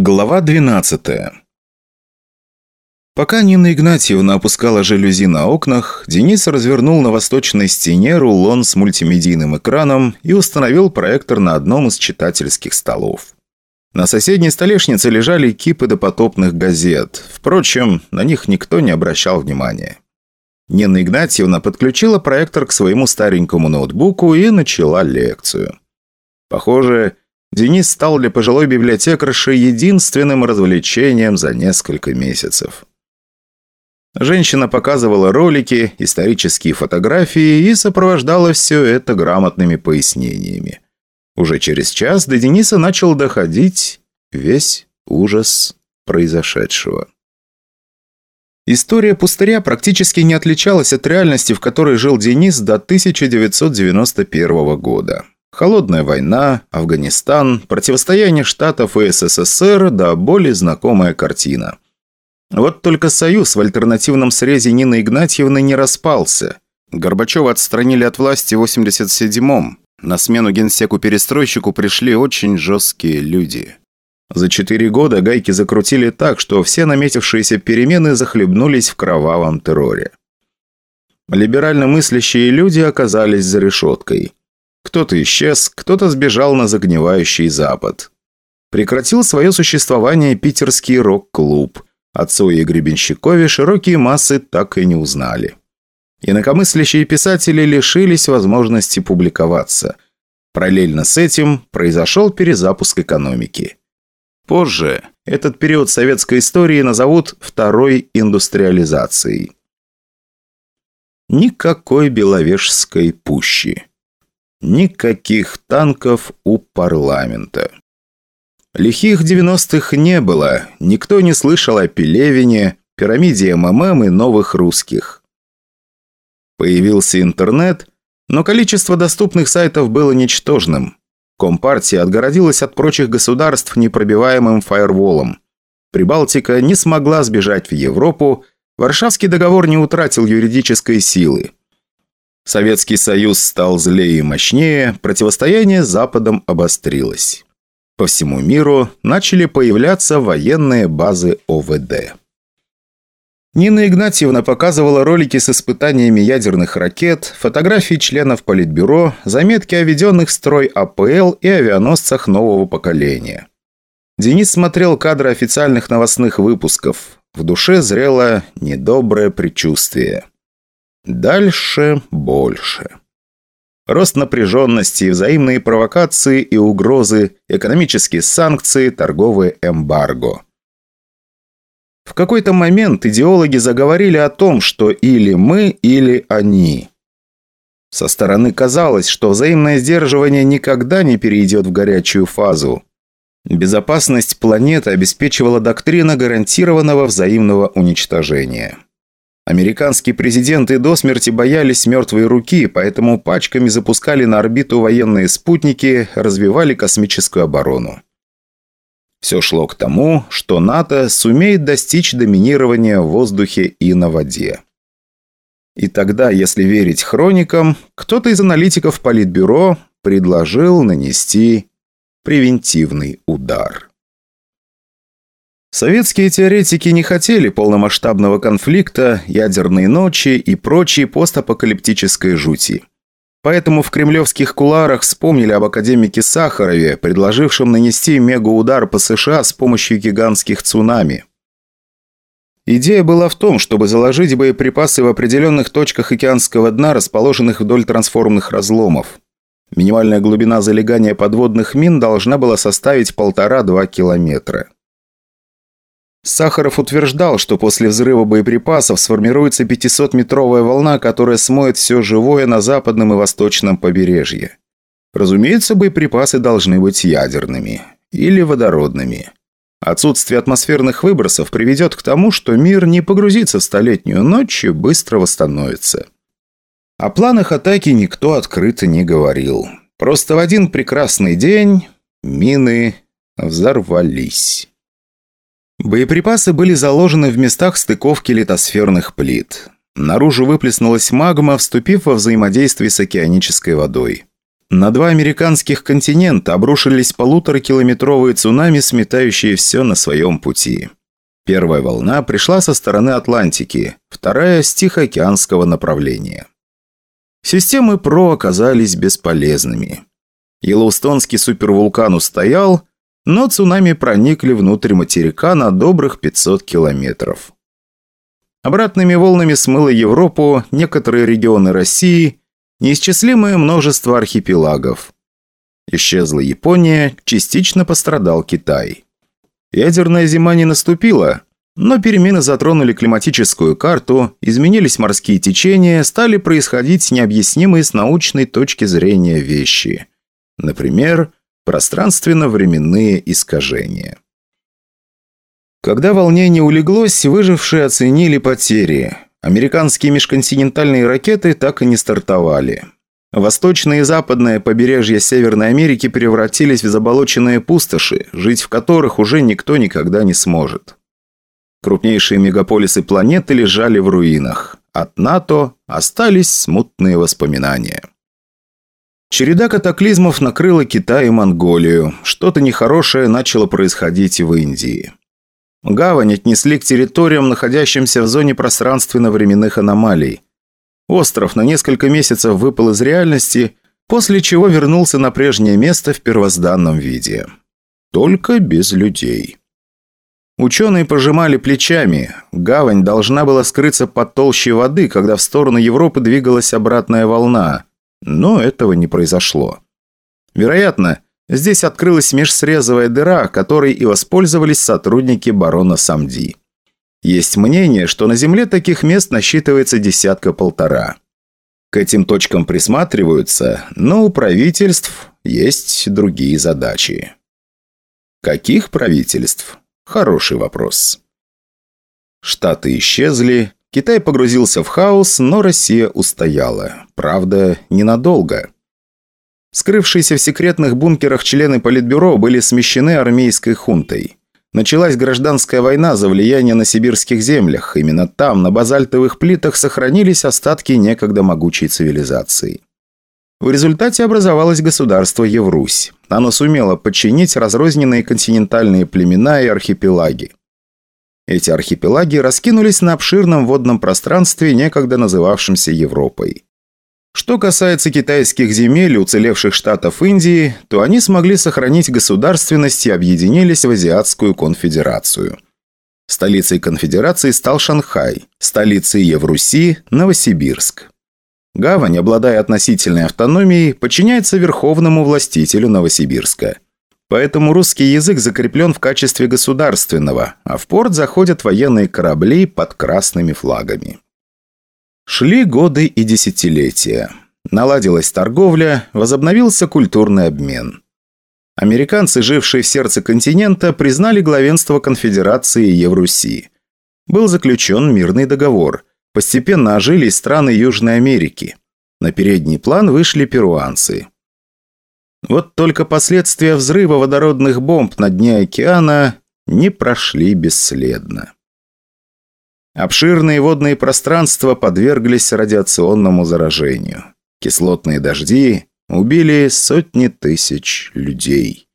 Глава 12 Пока Нина Игнатьевна опускала жалюзи на окнах, Денис развернул на восточной стене рулон с мультимедийным экраном и установил проектор на одном из читательских столов. На соседней столешнице лежали кипы допотопных газет. Впрочем, на них никто не обращал внимания. Нина Игнатьевна подключила проектор к своему старенькому ноутбуку и начала лекцию. Похоже, Денис стал для пожилой библиотекарши единственным развлечением за несколько месяцев. Женщина показывала ролики, исторические фотографии и сопровождала все это грамотными пояснениями. Уже через час до Дениса начал доходить весь ужас произошедшего. История пустыря практически не отличалась от реальности, в которой жил Денис до 1991 года. Холодная война, Афганистан, противостояние Штатов и СССР, да более знакомая картина. Вот только союз в альтернативном срезе Нины Игнатьевны не распался. Горбачева отстранили от власти в 87-м. На смену генсеку-перестройщику пришли очень жесткие люди. За четыре года гайки закрутили так, что все наметившиеся перемены захлебнулись в кровавом терроре. Либерально мыслящие люди оказались за решеткой. Кто-то исчез, кто-то сбежал на загнивающий Запад. Прекратил свое существование питерский рок-клуб. О Цое и Гребенщикове широкие массы так и не узнали. Инакомыслящие писатели лишились возможности публиковаться. Параллельно с этим произошел перезапуск экономики. Позже этот период советской истории назовут второй индустриализацией. Никакой Беловежской пущи. Никаких танков у парламента. Лихих 90-х не было, никто не слышал о Пелевине, пирамиде МММ и новых русских. Появился интернет, но количество доступных сайтов было ничтожным. Компартия отгородилась от прочих государств непробиваемым фаерволом. Прибалтика не смогла сбежать в Европу, Варшавский договор не утратил юридической силы. Советский Союз стал злее и мощнее, противостояние с Западом обострилось. По всему миру начали появляться военные базы ОВД. Нина Игнатьевна показывала ролики с испытаниями ядерных ракет, фотографии членов Политбюро, заметки о введенных в строй АПЛ и авианосцах нового поколения. Денис смотрел кадры официальных новостных выпусков. В душе зрело недоброе предчувствие. Дальше больше. Рост напряженности, взаимные провокации и угрозы, экономические санкции, торговые эмбарго. В какой-то момент идеологи заговорили о том, что или мы, или они. Со стороны казалось, что взаимное сдерживание никогда не перейдет в горячую фазу. Безопасность планеты обеспечивала доктрина гарантированного взаимного уничтожения. Американские президенты до смерти боялись мертвой руки, поэтому пачками запускали на орбиту военные спутники, развивали космическую оборону. Все шло к тому, что НАТО сумеет достичь доминирования в воздухе и на воде. И тогда, если верить хроникам, кто-то из аналитиков Политбюро предложил нанести превентивный удар. Советские теоретики не хотели полномасштабного конфликта, ядерной ночи и прочей постапокалиптической жути. Поэтому в кремлевских куларах вспомнили об академике Сахарове, предложившем нанести мегаудар по США с помощью гигантских цунами. Идея была в том, чтобы заложить боеприпасы в определенных точках океанского дна, расположенных вдоль трансформных разломов. Минимальная глубина залегания подводных мин должна была составить полтора-два километра. Сахаров утверждал, что после взрыва боеприпасов сформируется 500-метровая волна, которая смоет все живое на западном и восточном побережье. Разумеется, боеприпасы должны быть ядерными или водородными. Отсутствие атмосферных выбросов приведет к тому, что мир не погрузится в столетнюю ночь и быстро восстановится. О планах атаки никто открыто не говорил. Просто в один прекрасный день мины взорвались. Боеприпасы были заложены в местах стыковки литосферных плит. Наружу выплеснулась магма, вступив во взаимодействие с океанической водой. На два американских континента обрушились полуторакилометровые цунами, сметающие все на своем пути. Первая волна пришла со стороны Атлантики, вторая – с Тихоокеанского направления. Системы ПРО оказались бесполезными. Йеллоустонский супервулкан устоял, но цунами проникли внутрь материка на добрых 500 километров. Обратными волнами смыло Европу, некоторые регионы России, неисчислимое множество архипелагов. Исчезла Япония, частично пострадал Китай. Ядерная зима не наступила, но перемены затронули климатическую карту, изменились морские течения, стали происходить необъяснимые с научной точки зрения вещи. Например, пространственно-временные искажения. Когда волнение улеглось, выжившие оценили потери. Американские межконтинентальные ракеты так и не стартовали. Восточное и западное побережье Северной Америки превратились в заболоченные пустоши, жить в которых уже никто никогда не сможет. Крупнейшие мегаполисы планеты лежали в руинах. От НАТО остались смутные воспоминания. Череда катаклизмов накрыла Китай и Монголию. Что-то нехорошее начало происходить в Индии. Гавань отнесли к территориям, находящимся в зоне пространственно-временных аномалий. Остров на несколько месяцев выпал из реальности, после чего вернулся на прежнее место в первозданном виде. Только без людей. Ученые пожимали плечами. Гавань должна была скрыться под толщей воды, когда в сторону Европы двигалась обратная волна. Но этого не произошло. Вероятно, Здесь открылась межсрезовая дыра, которой и воспользовались сотрудники барона Самди. Есть мнение, что на Земле таких мест насчитывается десятка-полтора. К этим точкам присматриваются, но у правительств есть другие задачи. Каких правительств? Хороший вопрос. Штаты исчезли, Китай погрузился в хаос, но Россия устояла. Правда, ненадолго. Скрывшиеся в секретных бункерах члены Политбюро были смещены армейской хунтой. Началась гражданская война за влияние на сибирских землях. Именно там, на базальтовых плитах, сохранились остатки некогда могучей цивилизации. В результате образовалось государство Еврусь. Оно сумело подчинить разрозненные континентальные племена и архипелаги. Эти архипелаги раскинулись на обширном водном пространстве, некогда называвшемся Европой. Что касается китайских земель уцелевших штатов Индии, то они смогли сохранить государственность и объединились в Азиатскую конфедерацию. Столицей конфедерации стал Шанхай, столицей Евруси – Новосибирск. Гавань, обладая относительной автономией, подчиняется верховному властителю Новосибирска. Поэтому русский язык закреплен в качестве государственного, а в порт заходят военные корабли под красными флагами. Шли годы и десятилетия. Наладилась торговля, возобновился культурный обмен. Американцы, жившие в сердце континента, признали главенство конфедерации Евруси. Был заключен мирный договор. Постепенно ожились страны Южной Америки. На передний план вышли перуанцы. Вот только последствия взрыва водородных бомб на дне океана не прошли бесследно. Обширные водные пространства подверглись радиационному заражению. Кислотные дожди убили сотни тысяч людей.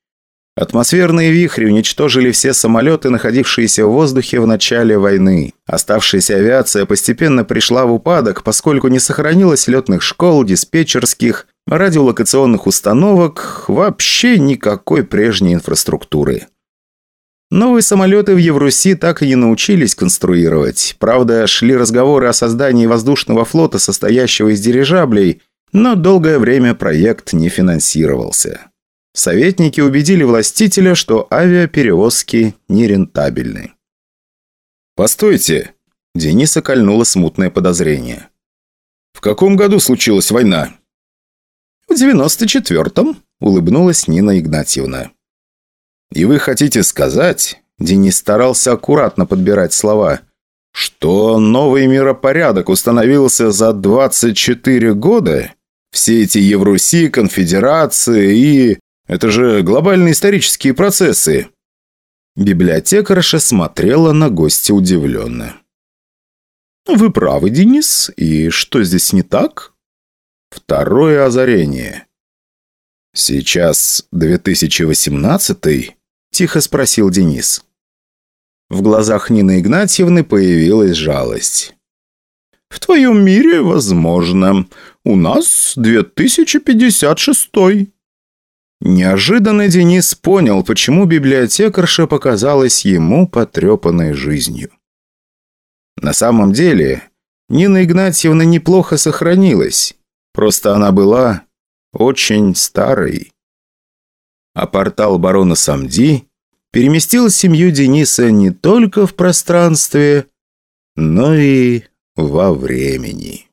Атмосферные вихри уничтожили все самолеты, находившиеся в воздухе в начале войны. Оставшаяся авиация постепенно пришла в упадок, поскольку не сохранилось летных школ, диспетчерских, радиолокационных установок, вообще никакой прежней инфраструктуры. Новые самолеты в Евруси так и не научились конструировать. Правда, шли разговоры о создании воздушного флота, состоящего из дирижаблей, но долгое время проект не финансировался. Советники убедили властителя, что авиаперевозки нерентабельны. «Постойте!» – Дениса кольнуло смутное подозрение. «В каком году случилась война?» «В девяносто четвертом», – улыбнулась Нина Игнатьевна. «И вы хотите сказать...» Денис старался аккуратно подбирать слова. «Что новый миропорядок установился за 24 года? Все эти Евруси, конфедерации и... Это же глобальные исторические процессы!» Библиотекарша смотрела на гостя удивленно. «Вы правы, Денис. И что здесь не так?» Второе озарение. «Сейчас 2018-й?» – тихо спросил Денис. В глазах Нины Игнатьевны появилась жалость. «В твоем мире возможно. У нас 2056-й». Неожиданно Денис понял, почему библиотекарша показалась ему потрепанной жизнью. На самом деле, Нина Игнатьевна неплохо сохранилась, просто она была очень старой. А портал барона Самди переместил семью Дениса не только в пространстве, но и во времени.